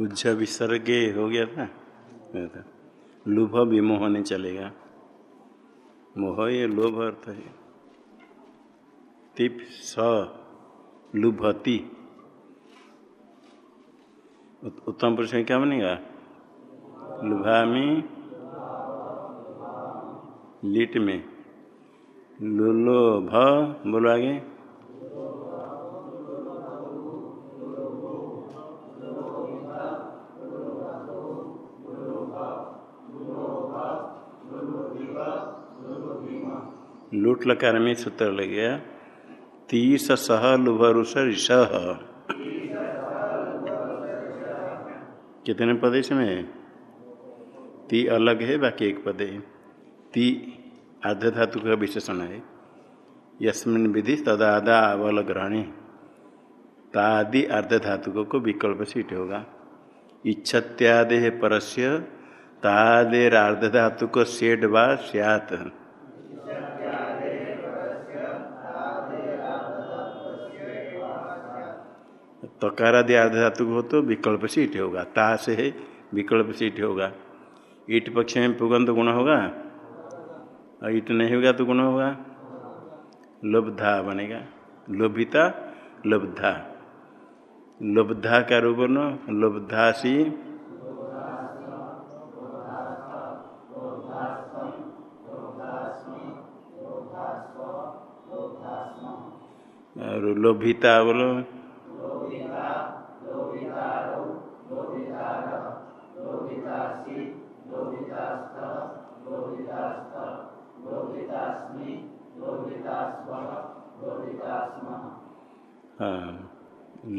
उज्ज विसर्गे हो गया था। लुभ विमोह नहीं चलेगा। मोह ये लोभ अर्थ है। तिप स लुभती। उत्तम पुरुष में क्या बनेगा? लुभामी लिट में। लुलोभ बोलो आगे लूट लकार में सूत्र लग गया तीस सह लुभरुष ऋष कितने पद इसमें? ती अलग है, बाकी एक पद है। ती आध धातु का विशेषण है। यस्मिन विधि तदादा अवल ग्रहणी तादि अर्ध धातुकों को विकल्प सीट होगा। इच्छत्यादे परस्य तादेर अर्ध धातु को सेड व सियात। तकारादि अर्ध धातु हो तो विकल्प से सीट होगा। ता से है, विकल्प से सीट होगा। ईट पक्ष में पुगंध गुण होगा। और ईट नहीं होगा तो गुण होगा। लुब्धा बनेगा। लोभिता लुब्धा। लुब्धा का रूप न लुब्धासी। और लोभिता बोलो।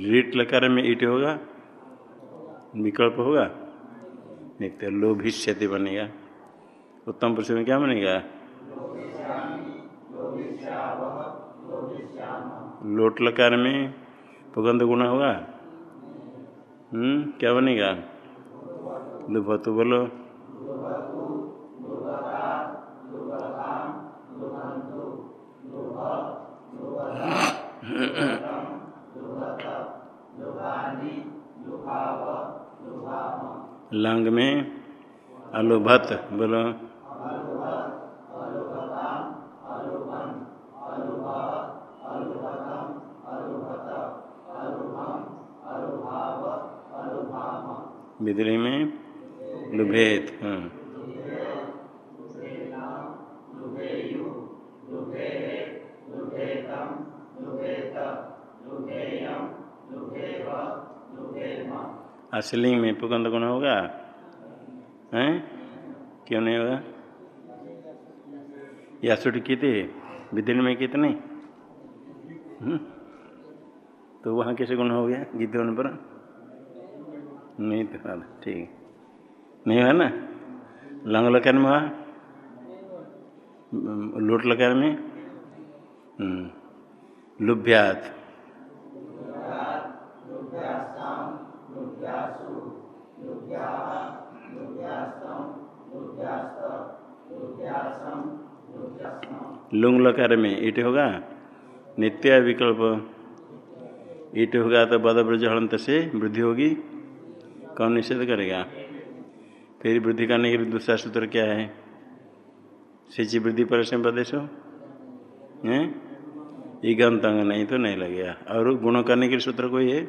रीट लकार में ईट होगा, विकल्प होगा? नित्य लोभिष्यति बनेगा। उत्तम पुरुष में क्या बनेगा? लोट लकार में पुगंध गुण होगा। हम्म क्या बनेगा? लुभतु बोलो। लंग में अलुभत बोलो। बिदरी में लुभेत हाँ। असलिंग में पुगंध गुण होगा? हैं? क्यों नहीं होगा? यासुट कितने विदिन में कितने? तो वहाँ कैसे गुण हो गया? गीत होने पर? नहीं तो ठीक नहीं हुआ ना? लंग लकार में हुआ? लोट लकार में? लुभ्यात। लुंग लकार में ईट होगा? नित्य विकल्प। ईट होगा तो बदब्रज हलंत से वृद्धि होगी। कौन निषेध करेगा? फिर वृद्धि करने के लिए दूसरा सूत्र क्या है? सिंची वृद्धि पर से प्रदेश हैं? ईगंत अंग नहीं तो नहीं लगेगा। और गुण करने के सूत्र कोई है?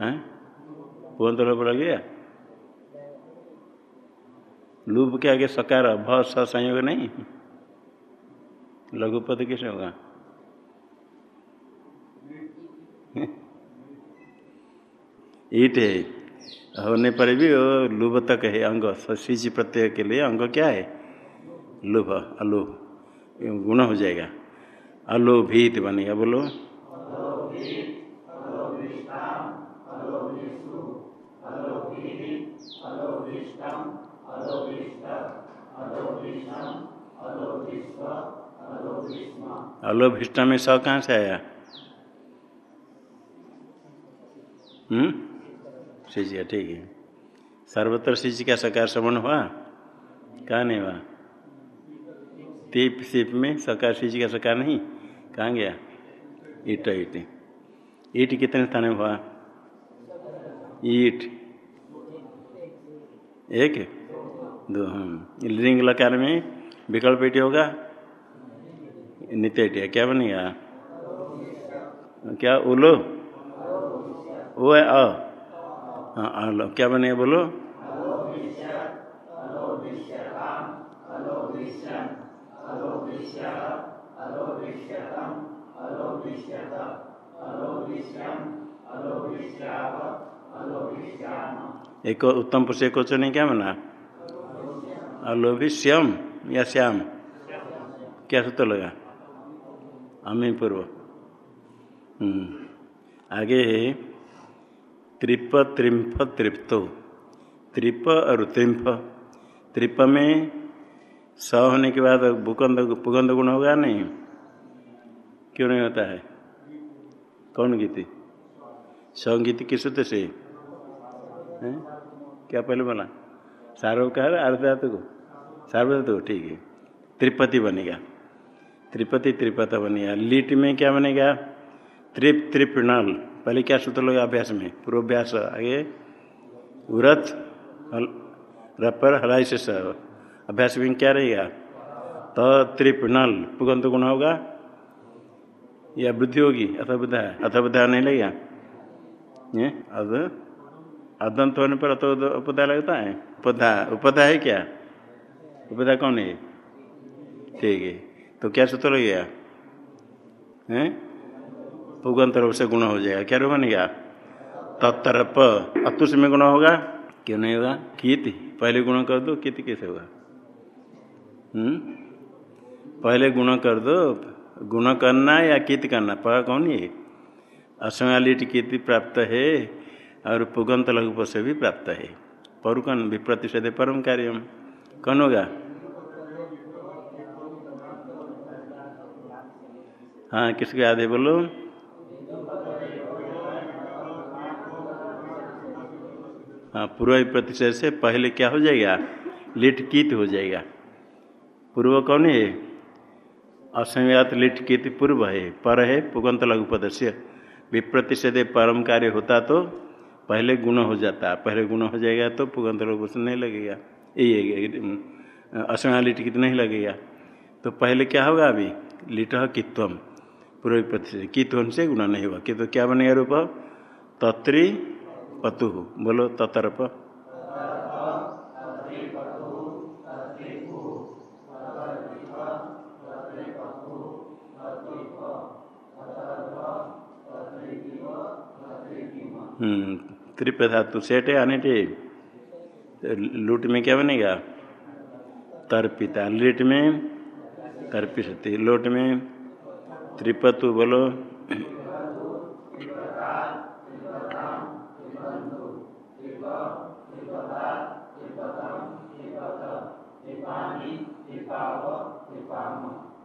हैं? लोप लग गया लूप के आगे सकार, भ संयोग नहीं। लघुपद कैसे होगा? ईट है। होने पर भी वो लुभ तक है, अंग सिंच प्रत्यय के लिए अंग क्या है? लुभ अलोभ गुण हो जाएगा। अलोभित बनेगा, बोलो। अलोभिष्टा में स कहाँ से आया? हम्म? सिंचिका ठीक है। सर्वत्र सिंचिका सकार श्रवण हुआ? कहाँ नहीं हुआ? तीप सिप में सकार सिंचिका सकार नहीं? कहाँ गया? ईट ईट। ईट कितने स्थान में हुआ? ईट। एक? दो हम लिंग लकार में विकल्प एटी होगा? नित्य क्या बनेगा क्या, उलो? वो है अ। हाँ क्या बनेगा बोलो? एक उत्तम पुरुष, एक क्वेश्चन क्या बना? अलोभी श्याम या श्याम? क्या सूत्र लगा? अमी पूर्व। हम्म। आगे त्रिप त्रिम्फ तृप्तो त्रिप और त्रिम्फ त्रिप में स होने के बाद भूकंद पुगंध गुण होगा नहीं? क्यों नहीं होता है? कौन गीति? संगीत किस सूत्र से? है? क्या पहले बोला? सार्वकार अर्धातु को? सार्वधातु ठीक है। त्रिपति बनेगा। त्रिपति त्रिपत बनेगा लीट में क्या बनेगा? त्रिप त्रिपणल पहले क्या सूत्र लगा अभ्यास में? पूर्वाभ्यास आगे। उरत रपर हलाई से सर अभ्यास में क्या रहेगा? तो त्रिपणल पुगंत गुण होगा? या वृद्धि होगी? अथवा बुद्धा अथवा नहीं लगेगा? ये अब अदंत होने पर अतो उपदा लगता है। उपधा। उपधा है क्या? उपधा कौन है? ठीक है। तो क्या सूत्र लग गया है? पुगंत रूप से गुण हो जाएगा। क्या रूप बनेगा तत्तरप। अतुष में गुण होगा? क्यों नहीं होगा? कित। पहले गुण कर दो, कित कैसे होगा? हम्म? पहले गुण कर दो, गुण करना या कित करना? पा कौन है असमालिट कित प्राप्त है और पुगंत लघु से भी प्राप्त है। परुकन भी विप्रतिषेध परम कार्यम। कौन होगा? हाँ किसके आधे बोलो? हाँ पूर्व प्रतिशत से पहले क्या हो जाएगा? लिटकित हो जाएगा। पूर्व कौन है? असंज्ञात लिट कीत पूर्व है, पर है पुगंत लघुपद से विप्रतिषेध परम कार्य होता तो पहले गुण हो जाता, पहले गुण हो जाएगा तो पुगंत लोग नहीं लगेगा। यही असना लिट कित नहीं लगेगा। तो पहले क्या होगा अभी? लिट कित्वम पूर्व प्रति कित्वन से गुण नहीं हुआ। कि तो क्या बनेगा रूप? तत्री पतु। बोलो ततरप हम्म त्रिप धातु सेठ है अनिटे लूट में क्या बनेगा? तर्पिता। लिट में तर्पी सकती लोट में त्रिपतु बोलो।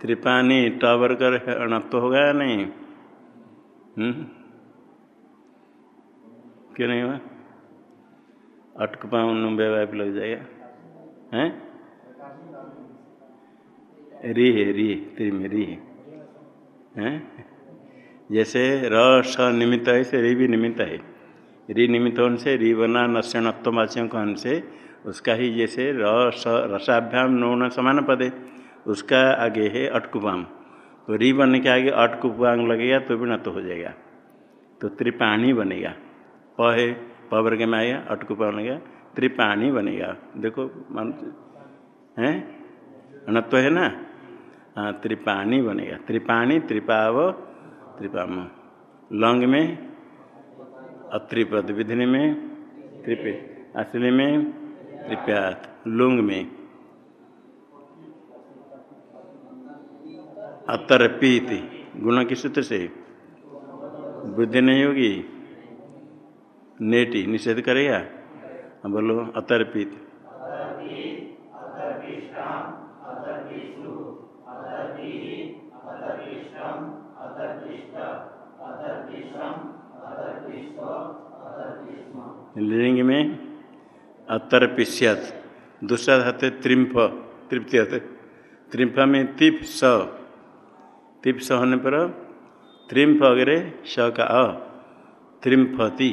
त्रिपानी टावर कर अणत्व होगा या नहीं? हम्म? क्यों नहीं हुआ? अटक पाउन व्यवहार लग जाएगा। हैं? री है, री त्री में री है। जैसे र स निमित्त है से री भी निमित्त है। री निमित्त होने से, री बना नश्यणत्ववाच्यों कहन से, उसका ही जैसे र स रसाभ्याम नौन समान पद है, उसका आगे है अटकुपाम तो री बनने के आगे अटकुपांग लगेगा तो भी न तो हो जाएगा। तो त्रिपाणी बनेगा। प है, प वर्ग में आएगा अटकू प बनेगा त्रिपाणी बनेगा। देखो, मान, है? अणत्व है ना? हाँ त्रिपाणी बनेगा। त्रिपाणी, त्रिपाव, त्रिपाम। लंग में अत्रिपद विधि में, त्रिपे, असली में, त्रिप्यात। लुंग में। अतरपीति गुण की सूत्र से। बुद्धि नहीं होगी नेटी, निषेध करेगा। बोलो अतर्पित लिंग में? अतर अतर्पिष्यत। दूसरा धातु त्रिम्फ। तृप्ति त्रिम्फ में तिप स तिप स होने पर त्रिम्फ अगरे स का अ। त्रिम्फती।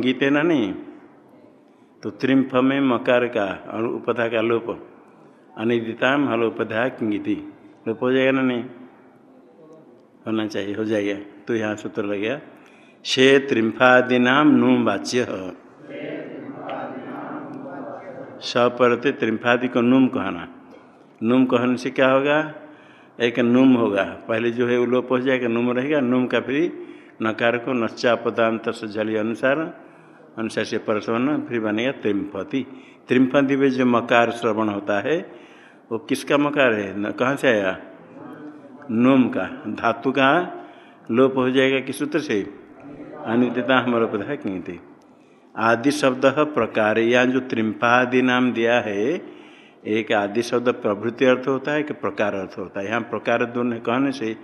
गीत ना नहीं? तो त्रिम्फ में मकार का और उपधा का लोप। अनिदिताम हलोपधा किंगिति। लोप हो जाएगा ना नहीं? होना चाहिए, हो जाएगा। तो यहाँ सूत्र लग गया। शे त्रिम्फादीनाम नुम वाच्य। सपरते त्रिम्फादि को नुम कहना। नुम कहने से क्या होगा? एक नुम होगा। पहले जो है वो लोप हो जाएगा नुम रहेगा। नुम का फिर नकार को नच्चा पदांत से जली अनुसार अनुसार से परसवन फिर बनेगा त्रिम्फति। त्रिम्फति में जो मकार श्रवण होता है, वो किसका मकार है? न, कहाँ से आया? नोम का। धातु का लोप हो जाएगा किस सूत्र से? अनित्यता हमारा पता है कहीं थे? आदि शब्द प्रकार यहाँ जो त्रिम्पादि नाम दिया है, एक आदि शब्द प्रभृति अर्थ होता है कि प्रकार अर्थ होता है। यहाँ प्रकार दोनों कहने से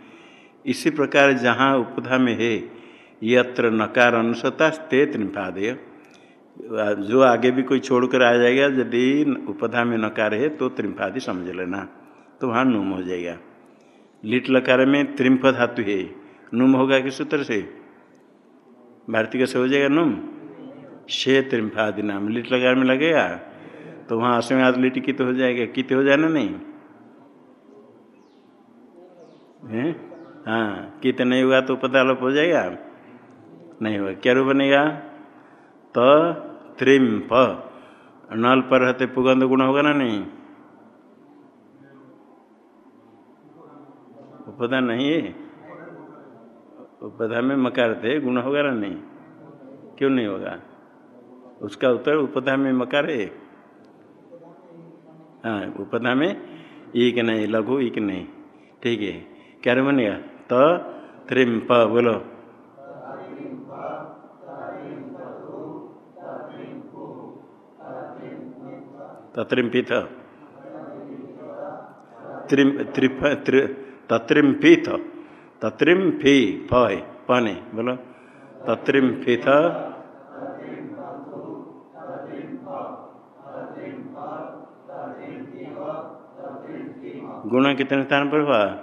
इसी प्रकार जहाँ उपधा में है, यत्र नकार अनुसता ते त्रिपादय। जो आगे भी कोई छोड़कर आ जाएगा, यदि उपधा में नकार है तो त्रिम्फादि समझ लेना तो वहाँ नुम हो जाएगा। लिट लकार में त्रिम्फ धातु है। नुम होगा किस सूत्र से? भारतीय कैसे हो जाएगा नुम? शे त्रिम्फादि नाम। लिट लगा में लगेगा? तो वहाँ असम आज लिट कित हो जाएगा। कित हो जाना नहीं? है? हाँ कित नहीं हुआ तो पता लोप हो जाएगा? नहीं होगा। क्या रूप बनेगा? तो त्रिम्प नल पर रहते पुगंध गुण होगा ना नहीं? पता नहीं है। उपधा में मकार थे, गुण होगा ना नहीं? क्यों नहीं होगा? उसका उत्तर, उपधा में मकार है हाँ उपधा में एक नहीं, लघु एक नहीं। ठीक है। क्या बनेगा? तो त्रिम्प, बोलो। तत्रिम्पित त्रिम त्रिफ त्रि तत्रिम्पित तत्रिम्फी फ है पने, बोलो तत्रिम्पित गुण कितने स्थान पर हुआ?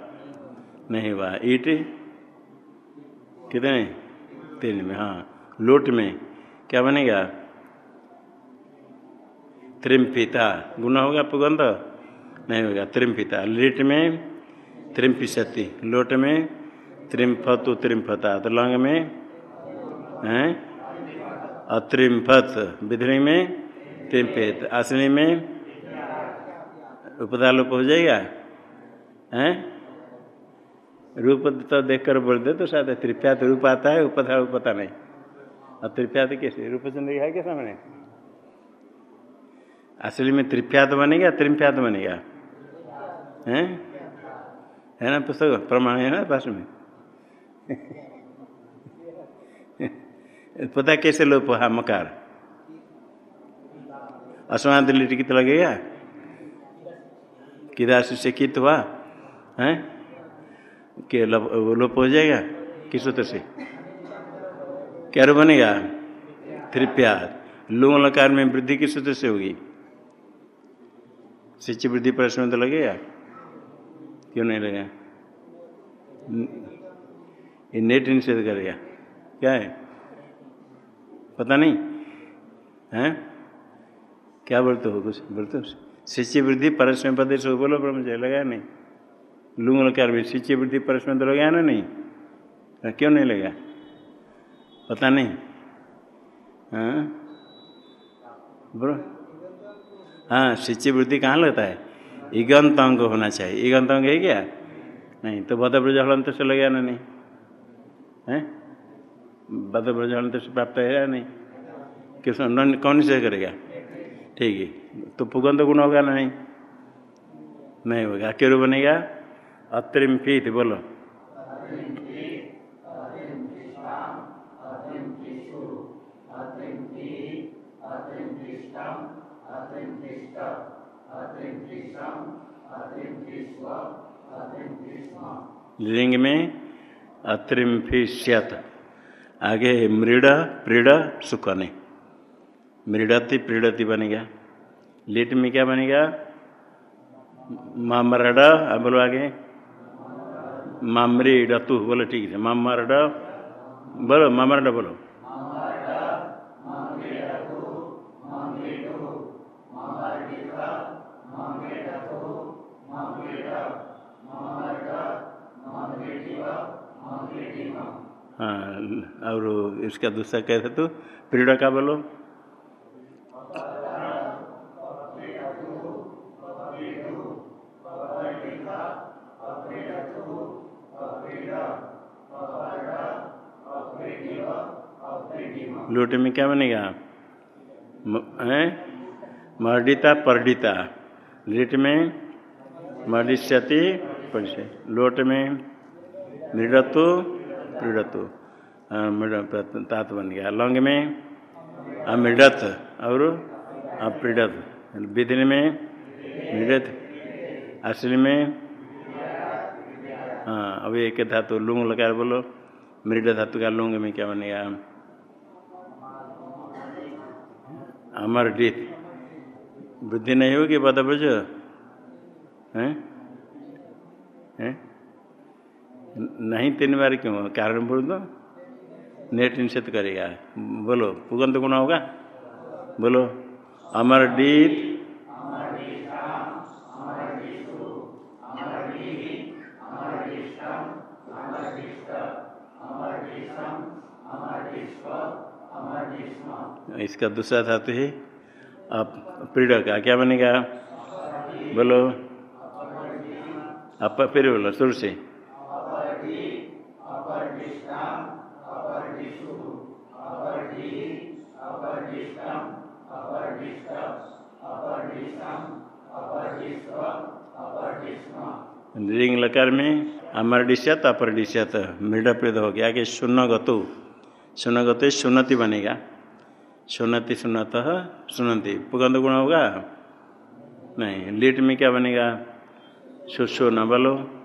नहीं हुआ। ईट? कितने? तीन में हाँ। लोट में। क्या बनेगा? त्रिम्पिता गुण होगा पुगंध नहीं होगा। त्रिम्पिता लिट में त्रिम्पिशति लोट में त्रिम्फतु त्रिम्फता तो लंग में, है? अत्रिम्फत विधि में त्रिम्पित आसनी में उपदा लोप हो जाएगा? हैं? रूप तो देखकर बोल दे तो शायद त्रिप्यात रूप आता है उपधा रूप पता नहीं। और त्रिप्यात कैसे? रूपचंद्र है क्या सामने? असली में त्रिप्यात बनेगा त्रिम्प्यात बनेगा? हैं? है ना पुस्तक? प्रमाण है ना पास में? पता कैसे लोप हा मकार? असमान लिट कित लगेगा किदा से कित हुआ? है? कि लोप हो जाएगा? किस सूत्र से? क्या रू बनेगा? त्रिप्यात लुंग लकार में वृद्धि किस सूत्र से होगी? शिष्य वृद्धि प्रश्न तो लगेगा क्यों नहीं लगेगा ये नेट निषेध करेगा क्या है? पता नहीं। है? क्या बोलते हो कुछ? बोलते हो शिष्य वृद्धि परस्मय पद से बोलो ब्रह्मचर्य लगाया नहीं। लूंग लकार में शिष्य वृद्धि परस्मय तो लगाया ना नहीं? क्यों नहीं लगा पता नहीं। हाँ? बोलो हाँ शिष्य वृद्धि कहाँ लगता है? इगंत अंग होना चाहिए। इगंत अंग है क्या? नहीं तो बदब्रज हलंत से लगे ना नहीं। है? बदब्रज हलंत से प्राप्त है या नहीं? किस कौन से करेगा? ठीक है। तो पुगंध गुण होगा ना नहीं? नहीं होगा। क्यों बनेगा? अत्रिम फीत बोलो। लिंग में? अत्रिम्फिष्यत आगे मृड, प्रीड, सुकने। मृडति, प्रीडति बनेगा। लिट में क्या बनेगा? मामरड बोलो आगे। मामरी डतु, बोलो ठीक है। मामरड, बोलो मामरड बोलो हाँ और इसका दूसरा कहते तो पीड़ा का बोलो। लूट में क्या बनेगा? है? मर्डिता, परडिता। लिट में मर्डिष्यति लोट में मृडत्व पीड़त्व तात बन गया लंग में अमृत और अपीड़त। विधिन में मृडत असली में हाँ अभी एक धातु लुंग लगा बोलो। मृड धातु का लुंग में क्या बनेगा? अमर डित बुद्धि नहीं होगी बदब्रज हैं? हैं? नहीं तीन बार क्यों? कारण बोल दो। नेट निषेध करेगा। बोलो, पुगंत गुण होगा? बोलो, अमर डीत इसका दूसरा धातु है, आप पीड़क का। क्या बनेगा? बोलो आप फिर बोलो, शुरू से। रिंग लकार में अमरडिष्यत अपरडिष्यत मृडप्रद हो गया कि शून्य गतु शून्य गतु सुनति बनेगा। सुनति सुनत सुनती पुगंध गुण होगा? नहीं। लीट में क्या बनेगा? सुसो न बोलो।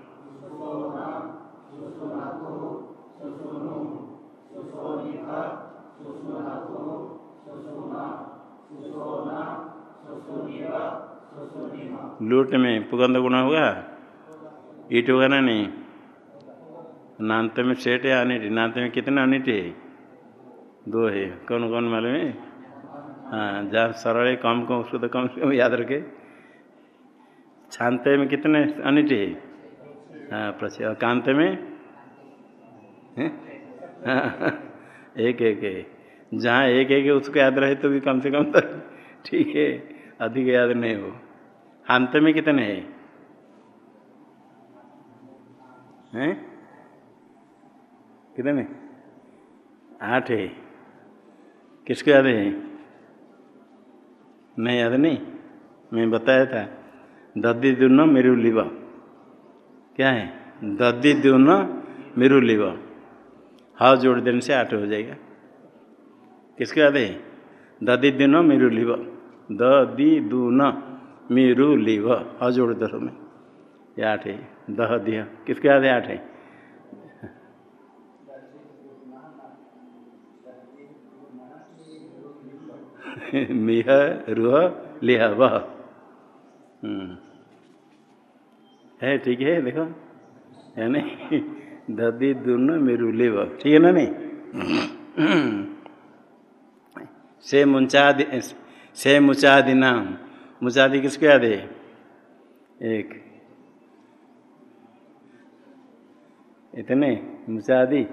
लूट में पुगंध गुण होगा? ईट होगा ना नहीं? नानते में सेठ है अनिट? नानते में कितने अनिट है? दो है। कौन कौन मालूम है? हाँ जहाँ सरल है कम कम उसको तो कम से कम याद रखे। छानते में कितने अनिट है? हाँ प्रचय और कांते में? हाँ, एक एक है। जहाँ एक एक है उसको याद रहे तो भी कम से कम तो ठीक है। अधिक याद नहीं हो। हांत में कितने है? हैं? कितने? आठ है। किसको याद है? नहीं याद नहीं। मैं बताया था। दद्दी दुन मेरु लिव। क्या है? दद्दी दुन मेरु लिव। हाव जोड़ देने से आठ हो जाएगा। किसको याद है? ददी दिन मेरु लिव। द दी दू न मेरु लिव हाव जोड़ दो में ये आठ है, दह दिह किसको है आठ है? मिह, रुह, लिह, वह। है, ठीक है, देखो। है नहीं ददी दोनों, मेरू, लिव। ठीक है ना नहीं? से मुंचादि से मुचादि नाम मुचादि किसको याद है? एक। इतने? मुचादि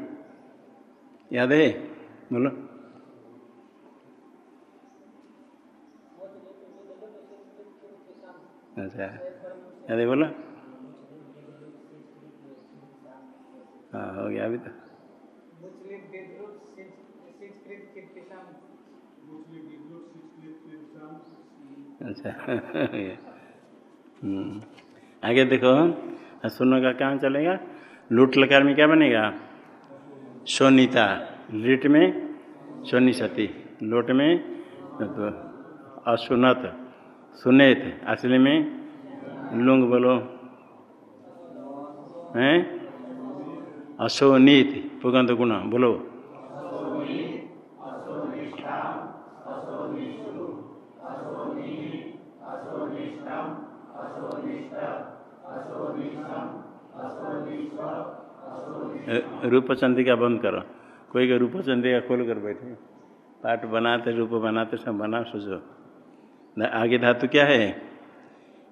याद है? बोलो। अच्छा। याद है? बोलो। हाँ हो गया अभी तो। अच्छा। आगे देखो सुनो का कहाँ चलेगा। लूट लकार में क्या बनेगा? सोनीता। लिट में सोनी सती। लोट में तो असुनत सुनेत। असली में लुंग बोलो। हैं? अशोनीत पुगंत गुण बोलो। रूप चंदिका बंद करो। कोई का रूप चंदिका खोल कर बैठे। पाठ बनाते, रूप बनाते, सब बना, सोचो। आगे धातु क्या है?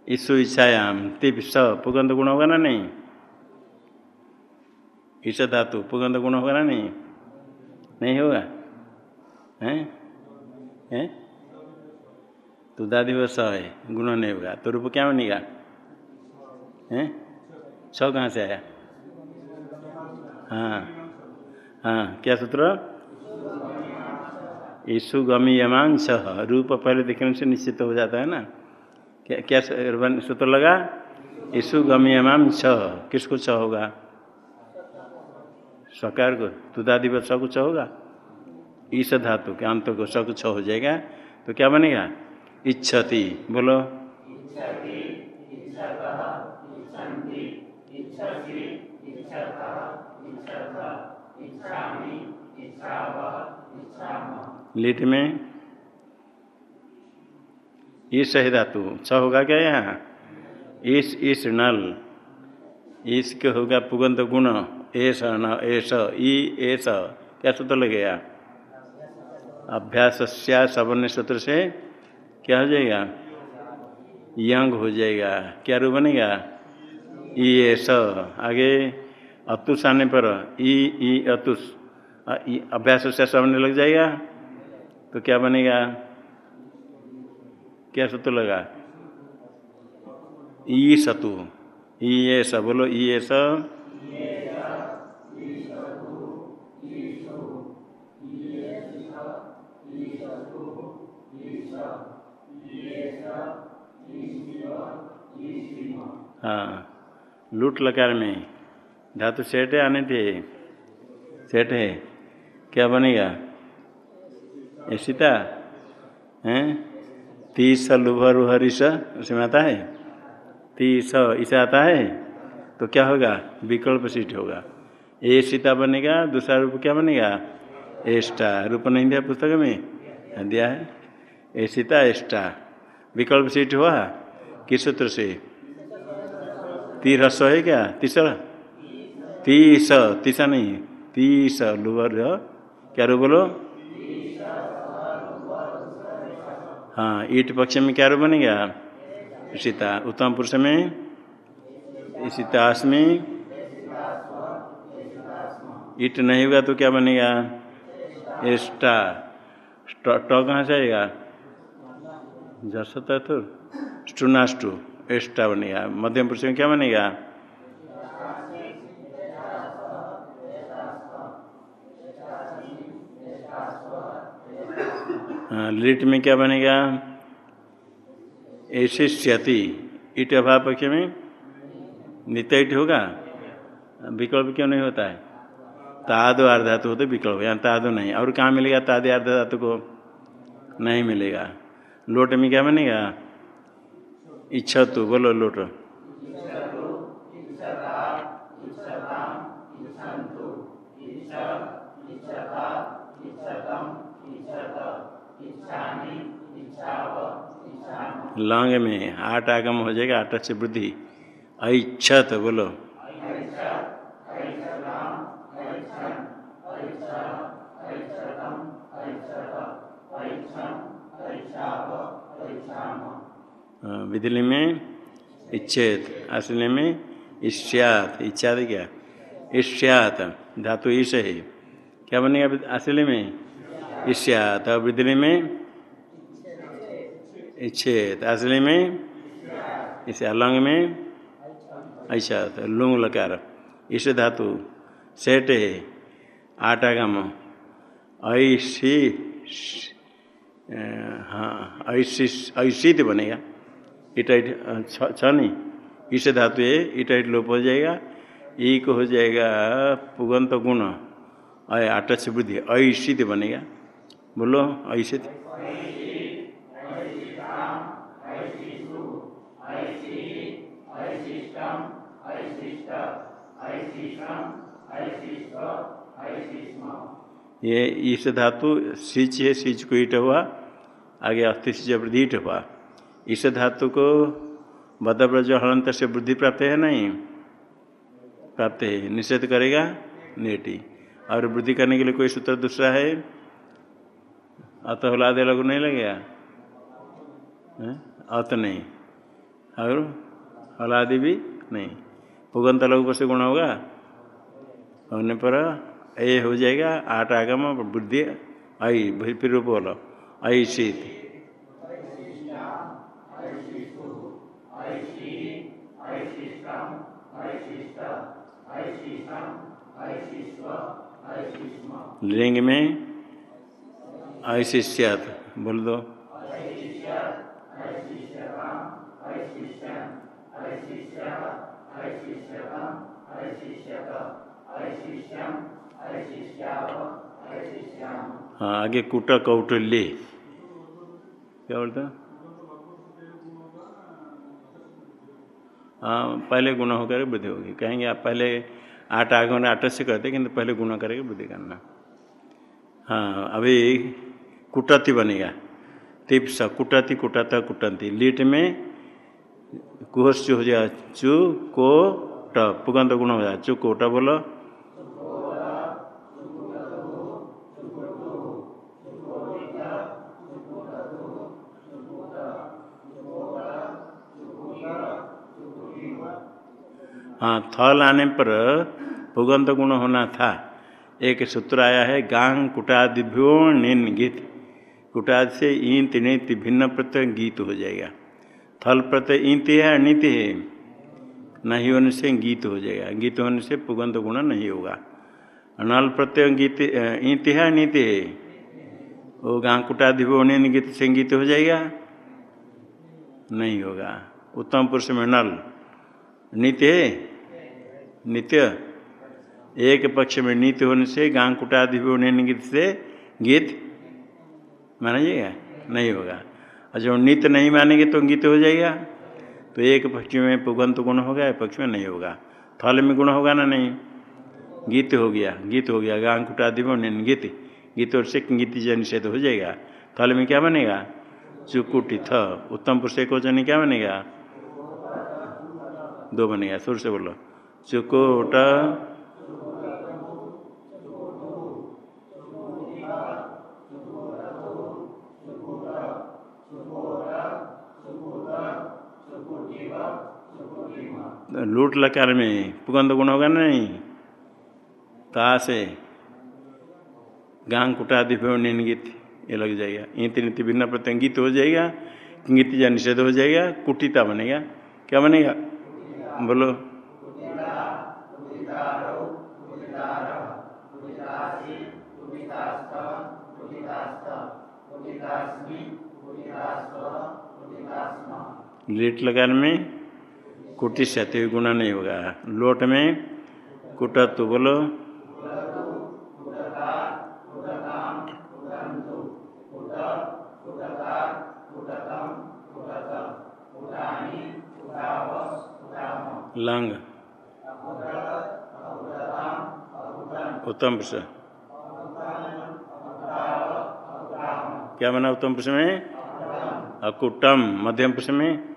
ईसु इच्छायाम, तिप, स, पुगंध गुण होगा ना नहीं? ईश धातु, पुगंध गुण होगा ना नहीं? नहीं होगा? हैं? हैं? तो दादी वो स है, गुण नहीं होगा। तो रूप क्या बनेगा? हैं? छ कहाँ से आया? हाँ। हाँ क्या सूत्र? सह। रूप पहले देखने से निश्चित हो जाता है ना? क्या क्या सूत्र लगा? छ किसको छ होगा? सकार को। तुदादि पर स कुछ होगा? ईस धातु के अंत को स कुछ हो जाएगा। तो क्या बनेगा? इच्छति। बोलो। लिट में ईस है धातु। छ होगा क्या यहाँ? ईस ईस नल। ईस के होगा पुगंत गुण। एस न एस ई एस क्या सूत्र लगेगा अभ्यास सवर्ण सूत्र से क्या हो जाएगा? यंग हो जाएगा। क्या रू बनेगा? ई एस आगे अतुष आने पर, ई ई, अतुष। अभ्यास से सवर्ण लग जाएगा तो क्या बनेगा? क्या सूत्र लगा? ई सतु ई एस बोलो, ई एस हाँ लूट लकार में। धातु सेठ है, आने थे सेठ है। क्या बनेगा? ये सीता? हैं? तीस लुभ रुहरिस उसमें आता है? तीस इसे आता है? तो क्या होगा? विकल्प सीट होगा। ए सीता बनेगा, दूसरा रूप क्या बनेगा? एस्टा रूप नहीं दिया पुस्तक में? दिया है। ए सीता एस्टा विकल्प सीट हुआ? किस सूत्र से? ती रस है क्या? तीसरा? तीस, तीसा नहीं। तीस लुबर क्या रूप बोलो? हाँ ईट पक्ष में क्या रूप बनेगा? सीता। उत्तम पुरुष में? सीतास में? ईट नहीं होगा तो क्या बनेगा? एस्टा ट कहाँ से आएगा? जसता तो स्टूनास्टू एस्टा बनेगा। मध्यम पुरुष में क्या बनेगा हाँ लिट में क्या बनेगा? स्यति। ईट अभाव पक्ष में नित्य ईट होगा? विकल्प क्यों नहीं होता है? तादो अर्धातु हो तो विकल्प यहाँ तादो नहीं। और कहाँ मिलेगा तादे अर्धातु को? नहीं मिलेगा। लोट में क्या बनेगा? इच्छा तो बोलो लोट। लांग में आठ आगम हो जाएगा आठ से वृद्धि। ऐच्छत बोलो। विधि में इच्छेत असली में ईष्यात इच्छा क्या? ईष्यात धातु ईश है। क्या बनेगा असली में? ईष्यात और विधि में इच्छेद असली में? इसे अलंग में? ऐसा लुंग लकार। इस धातु। सेठ है आटागम। ऐसी हाँ ऐसी ऐसी बनेगा। इटाइट, छ नहीं इस धातु है, इटाइट लोप हो जाएगा। एक हो जाएगा। पुगंत गुण। अय से वृद्धि ऐसित बनेगा। बोलो ऐसित ये, इस धातु सिच है, सिच को ईट हुआ, आगे अस्थि सिच वृद्धि ईट हुआ। इस धातु को बदब्रज हलंत से वृद्धि प्राप्त है नहीं? प्राप्त है। निषेध करेगा नेटी। और वृद्धि करने के लिए कोई सूत्र दूसरा है? अत हलादे लघु नहीं लगेगा? अत नहीं। और हलादि भी नहीं। पुगंत लघु से गुण होगा? होने पर ए हो जाएगा आठ आगम बुद्धि, आई, फिर बोलो ऐशित लिंग में ऐशिष्यात बोल दो। हाँ आगे कुट कौटल्य क्या बोलता? हाँ पहले गुण होकर बुद्धि होगी। कहेंगे, आप पहले आठ आगे होने, आठ से करते, किंतु पहले गुण करके बुद्धि करना। हाँ अभी कुटती बनेगा। तिप्स, कुटती, कुटता, कुटंती। लीट में कुहस चू हो जाए चु को ट, पुगंत गुण हो जाए चु कोटा बोलो। हाँ थल आने पर भूगंत गुण होना था। एक सूत्र आया है, गांग कुटादिभ्यो निन गीत। कुटाद से ईंत नीति भिन्न प्रत्यय गीत हो जाएगा। थल प्रत्यय ईंत है अनित है? नहीं होने से गीत हो जाएगा। गीत होने से पुगंध गुण नहीं होगा। नल प्रत्यय गीत ईंत है अनित है? वो गांग कुटादिभ्यो निन गीत से गीत हो जाएगा? नहीं होगा। उत्तम पुरुष में नल। नित्य है? नित्य। एक पक्ष में नित्य होने से, गांग कुटादि होने गीत से, गीत माना जाएगा नहीं होगा। और जब नित्य नहीं मानेंगे तो गीत हो जाएगा। तो एक पक्ष में पुगंत गुण होगा, एक पक्ष में नहीं होगा। थल में गुण होगा ना नहीं? गीत हो गया, गीत हो गया। गांग कुटादि होने गीत गीत और से गीत निषेध हो जाएगा। थल में क्या बनेगा? चुकुटी थ। उत्तम पुरुष एक वचन क्या बनेगा? दो बनेगा। सुर से बोलो। चुकोट। लूट लकार में, पुगंध गुण होगा नहीं। ता से गांग कुटादि गीत ये लग जाएगा। ईत नीति भिन्न प्रत्यंग, गीत हो जाएगा, गीत या निषेध हो जाएगा, कुटिता बनेगा। क्या बनेगा? बोलो। लेट लगाने में कुटी से गुना नहीं होगा। लोट में कुटत्व बोलो। लंग। उत्तम पुरुष। क्या बना उत्तम पुरुष में? अकुटम, मध्यम पुरुष में।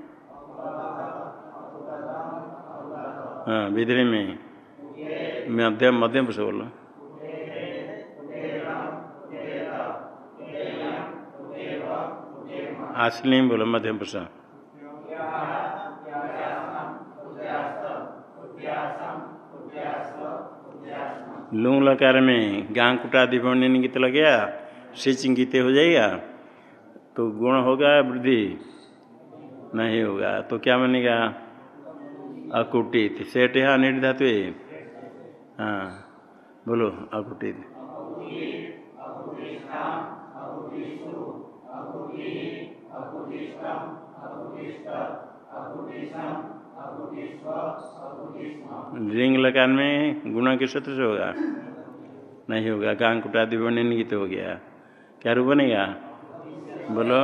हाँ विधि में। मध्यम मध्यम से बोलो असली बोलो, मध्यम पुरुष लूंग लकार में गां कुटादि भवन गीत लग गया सिच गीते हो जाएगा तो गुण होगा, वृद्धि नहीं होगा तो क्या बनेगा? अकुटित सेठ है निर्धातु हाँ बोलो अकुटित रिंग लगान में गुणा के सूत्र से होगा? नहीं होगा। कांग कुटादि बने गीत हो गया। क्या रूप बनेगा? बोलो।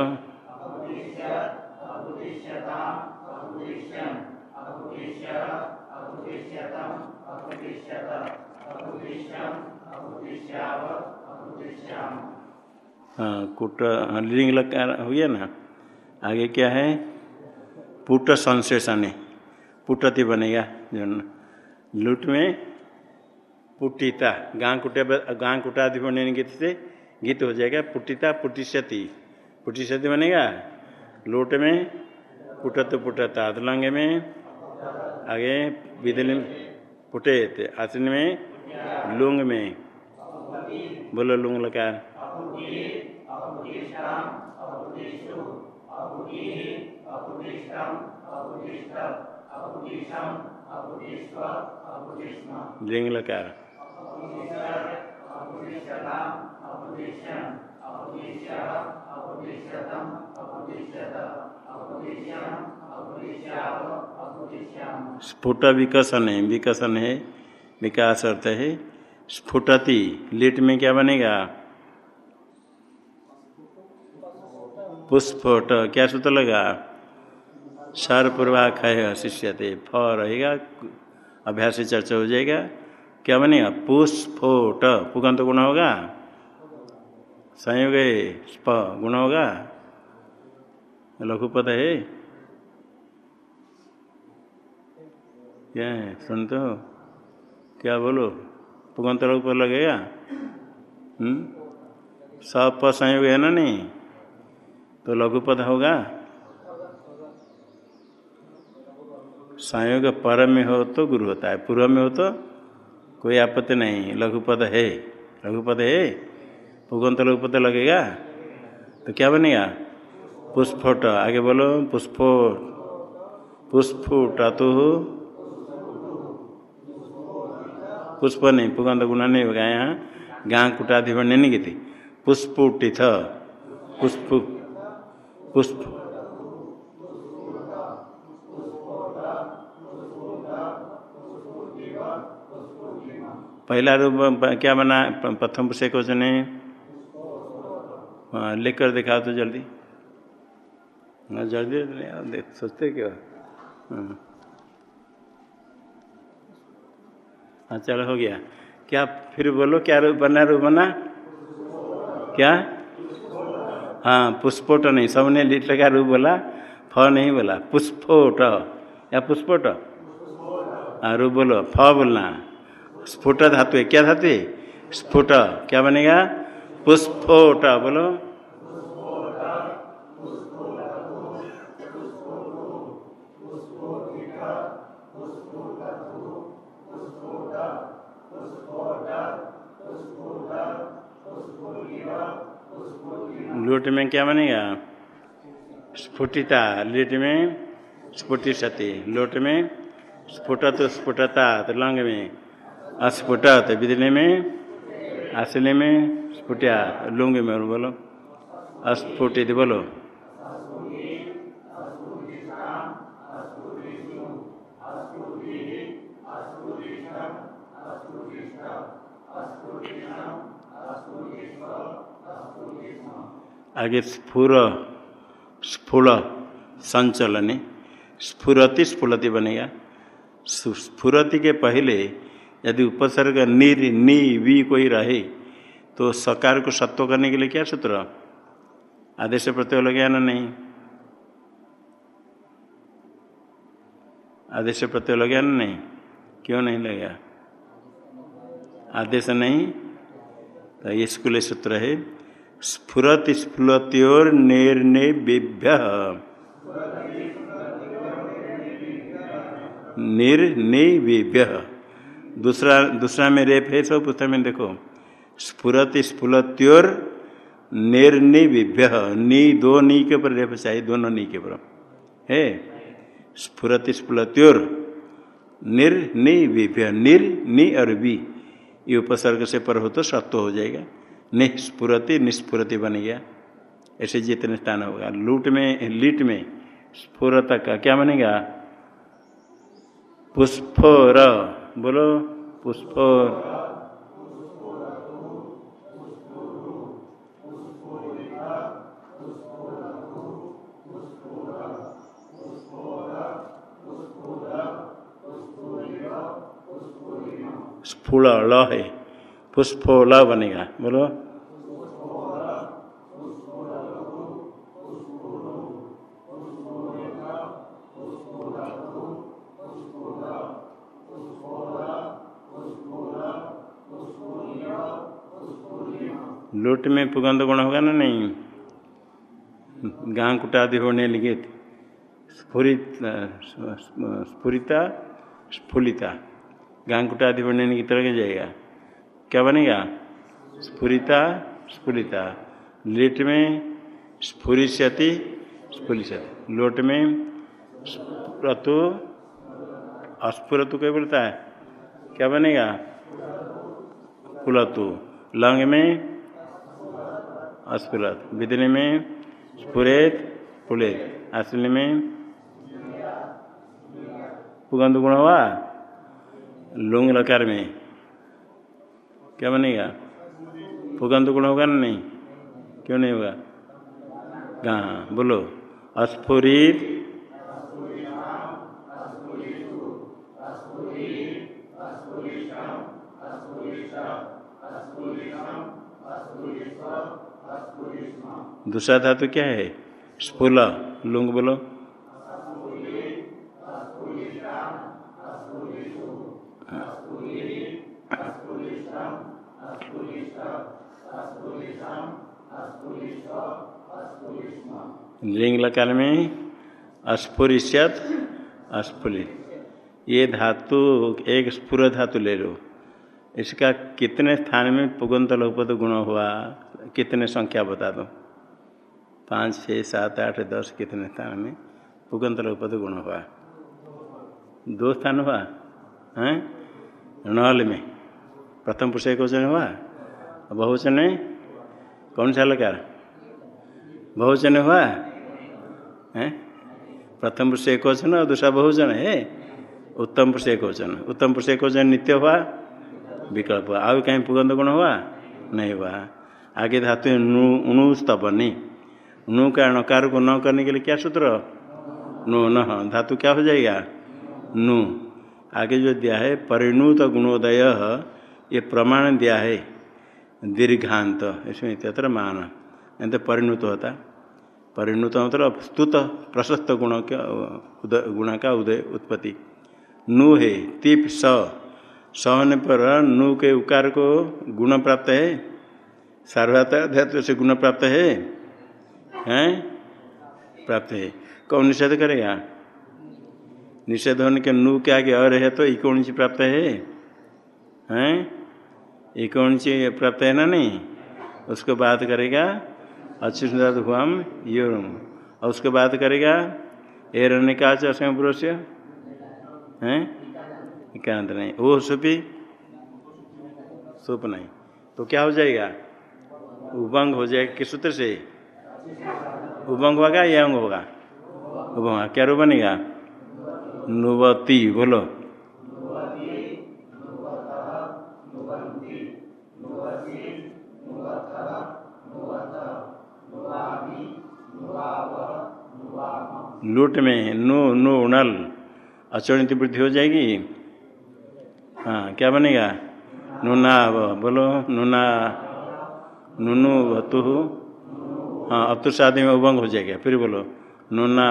हाँ कुट लिंग लगा हो गया ना? आगे क्या है? पुट संशेषण पुटति बनेगा, जो लूट में पुटिता गां कुटे गां कुटादि बने गीत से गीत हो जाएगा पुटिता पुटिष्यति पुटिष्यति बनेगा? लोट में पुटत पुटता अदलंग में आगे विदल पुटे आसन में लुंग में। बोलो लुंग लकार। लिंग लकार। स्फुट विकसन है विकसन है, विकास अर्थ है। स्फुटति, लिट में क्या बनेगा? पुष्फोट क्या सूत्र लगा? सर पूर्वाख है शिष्य थे फ रहेगा, अभ्यास से चर्चा हो जाएगा। क्या बनेगा? पुष्फोट पुगंत गुण होगा? संयोग गुण होगा। लघुपद है। क्या है? सुनते हो? क्या बोलो? पुगंत लघुपद लगेगा सब प संयोग है ना नहीं? तो लघुपद होगा। संयोग पर में हो तो गुरु होता है। पूर्व में हो तो कोई आपत्ति नहीं। लघुपद है। लघुपद है? पुगंत लघुपद लगेगा। तो क्या बनेगा? पुष्फोट आगे बोलो। पुष्फोट पुष्फुट तो पुष्प नहीं पुगंत गुना नहीं होगा यहाँ गाँ कुटाधि बनने नहीं की थी पुष्पुटिथ। पुष्प। पुष्प। पहला रूप क्या बना प्रथम से क्वेश्चन है हाँ लेकर दिखाओ तो जल्दी। हाँ जल्दी देख, सोचते क्या? हाँ चलो हो गया। क्या फिर बोलो, क्या रूप बना रूप बना क्या? हाँ पुष्पोट नहीं, सबने लिट लगा रूप बोला, फ नहीं बोला, पुष्पोट। या पुष्पोट? हाँ रूप बोलो, फ बोलना। स्फुट धातु है, क्या धातु है? स्फुट। क्या बनेगा? पुष्पोट, बोलो लूट में क्या बनेगा? स्फुटिता लिट में स्फुटि सती लोट में स्फुटत, स्फुटता तो लंग में अस्फुटत, बिजली में असली में स्फुटिया, लुंग में बोलो। अस्फुटित बोलो। आगे स्फुर, स्फुल, संचलने, स्फुरति स्फुलति बनेगा। स्फुरति के पहले यदि उपसर्ग निर नि, वी कोई रहे तो सकार को सत्व करने के लिए क्या सूत्र? आदेश प्रत्यय लगे ना नहीं? आदेश प्रत्यय लगे ना नहीं? क्यों नहीं लगेगा आदेश नहीं? तो ये स्कूल सूत्र है। स्फुरत स्फुलत्योर निर्णय बेभ्य। दूसरा दूसरा में रेप है, सब पुस्तक में देखो। स्फुरत स्फुलत्योर निर्निवेभ्य नी, दो नी के ऊपर रेप चाहिए, दोनों नी के ऊपर। है? स्फुरत स्फुलत्योर निर्निवेभ्य निर, नि और वी ये उपसर्ग से पर हो तो सत्व हो जाएगा। निस्फुरति निस्फुरति बन गया। ऐसे जितने स्थान होगा। लूट में, लीट में स्फुरत का क्या बनेगा? पुष्पोर। बोलो, पुष्पोर। ल है पुष्पोला बनेगा। बोलो। लूट में पुगंध गुण होगा ना नहीं? गां कुटादि होने लगे स्फुरित स्फुरिता, स्फुलिता। गां कुटादि होने की तरह जाएगा? क्या बनेगा? स्फुरिता स्फुरिता लिट में स्फुरिष्यति स्फुरिष्यति लोट में स्फुरतु, अस्फुरतु क्या बोलता है? क्या बनेगा? पुलतु लंग में अस्फुरत। विदने में स्फुरेत पुलेत असली में पुगंध गुण हुआ? लुंग लकार में। क्या बनेगा? पुगंध गुण होगा ना नहीं? क्यों नहीं होगा? हाँ बोलो। अस्फुरित दूसरा धातु क्या है? स्फूल। लुंग बोलो। लिंग लकार में अस्फुरिष्यत अस्फुलित ये धातु, एक स्फुर धातु ले लो। इसका कितने स्थान में पुगंत लोपद गुण हुआ? कितने संख्या बता दो? पाँच छः सात, आठ, दस, कितने स्थान में पुगंत लोपद गुण हुआ? दो स्थान हुआ? हैं? नल में। प्रथम पुरुष एक वचन हुआ? बहुवचन कौन सा लकार? बहुवचन हुआ? है? प्रथम पुरुष एक वचन और दूसरा बहुवचन है? उत्तम पुरुष एक वचन। उत्तम पुरुष एक वचन नित्य हुआ? विकल्प हुआ। और कहीं पुगंध गुण हुआ? नहीं हुआ। आगे धातु नु नु स्तपनी नु का नकार को न करने के लिए क्या सूत्र? नु न। धातु क्या हो जाएगा? नु। आगे जो दिया है परिणुत गुणोदय ये प्रमाण दिया है। दीर्घांत। इसमें तत्र मान। नहीं तो परिणुत होता। परिणुत मतलब स्तुत प्रशस्त गुण का गुण का उदय, उत्पत्ति। नु है, तिप स। स होने पर नु के उकार को गुण प्राप्त है। सार्वधातु से गुण प्राप्त है। हैं? प्राप्त है। कौन निषेध करेगा? निषेध होने के नु के आगे है तो इकोण प्राप्त है। हैं? इकोण प्राप्त है ना नहीं? उसको बात करेगा अच्युत हुआम योरम और उसके बाद करेगा ए रहने का असम पुरुष हैं? एकांत नहीं। वो सुपी? सुप नहीं। तो क्या हो जाएगा? उभंग हो जाएगा। किस सूत्र से? उभंग होगा या अंग होगा? उभंग। क्या रूप बनेगा? नुवती। बोलो। लूट में नु नु उणल अचणित वृद्धि हो जाएगी। हाँ क्या बनेगा? नुना बोलो, नूना, नुनु वतु हाँ अब तो शादी में उभंग हो जाएगा, फिर बोलो, नूना।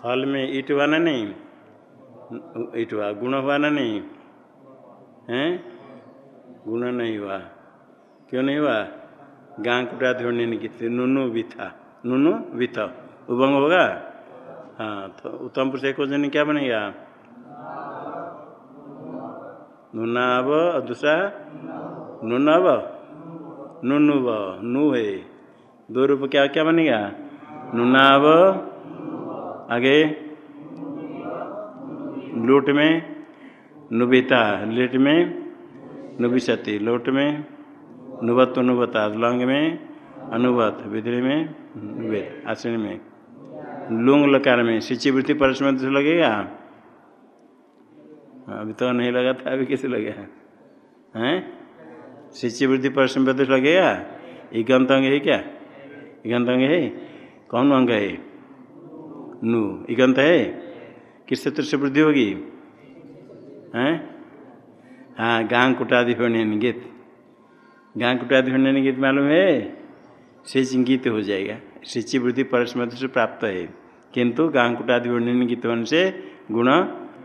फल में ईट ना नहीं? ईट हुआ, गुण हुआ ना नहीं? हैं? गुण नहीं हुआ। क्यों नहीं हुआ? गां कुटा ढूँढने की नुनु विथा। नुनु विथ। उभंग होगा? हाँ तो उत्तम पुरुष एक जन क्या बनेगा? नुनाव दूसरा? नुनव। नुनुव नु है दो रूप क्या क्या बनेगा? नुनाव। आगे? लूट में, नुबिता लेट में, नुबिसती लोट में, नुबत नुबता लंग में, अनुबत विद्री में आश्रय में। लुंग लकार में, सिंची वृत्ति में तो लगेगा? अभी तो नहीं लगा था, अभी कैसे लगेगा? हैं? सिंची वृत्ति में तो लगेगा? इगंत अंग है क्या? इगंत अंग है? कौन अंग है? नू इगंत है? किस क्षेत्र से वृद्धि होगी? हैं? हाँ गांग कुटादि होने गीत। गांग कुटादि होने गीत मालूम है? सिच गीत हो जाएगा। सिंची वृद्धि परस्मृत से प्राप्त है। किंतु गांग कुटादि होने गीत होने से गुण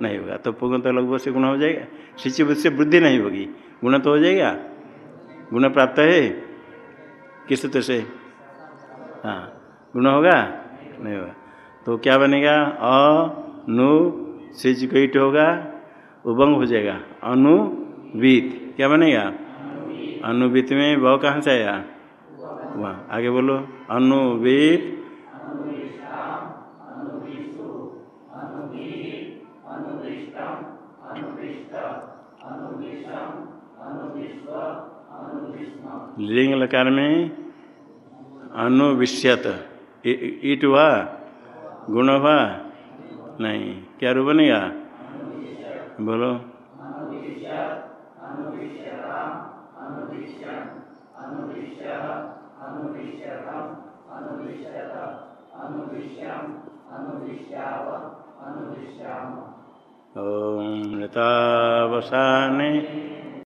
नहीं होगा। तो पुगंत लगभग से गुण हो जाएगा। सिंची वृद्धि से वृद्धि नहीं होगी। गुण तो हो जाएगा। गुण प्राप्त है? किस सूत्र से? हाँ गुण होगा? नहीं होगा। तो क्या बनेगा? अ नु सिज को होगा, उबंग हो जाएगा। अनुवीत, क्या बनेगा? अनुवीत में वह कहाँ से आया? वहाँ। आगे बोलो। अनुवीत। लिंग लकार में अनुविष्यत। ईट हुआ, गुण हुआ। नहीं। क्या रूप बनेगा? बोलो। ओम नतावसाने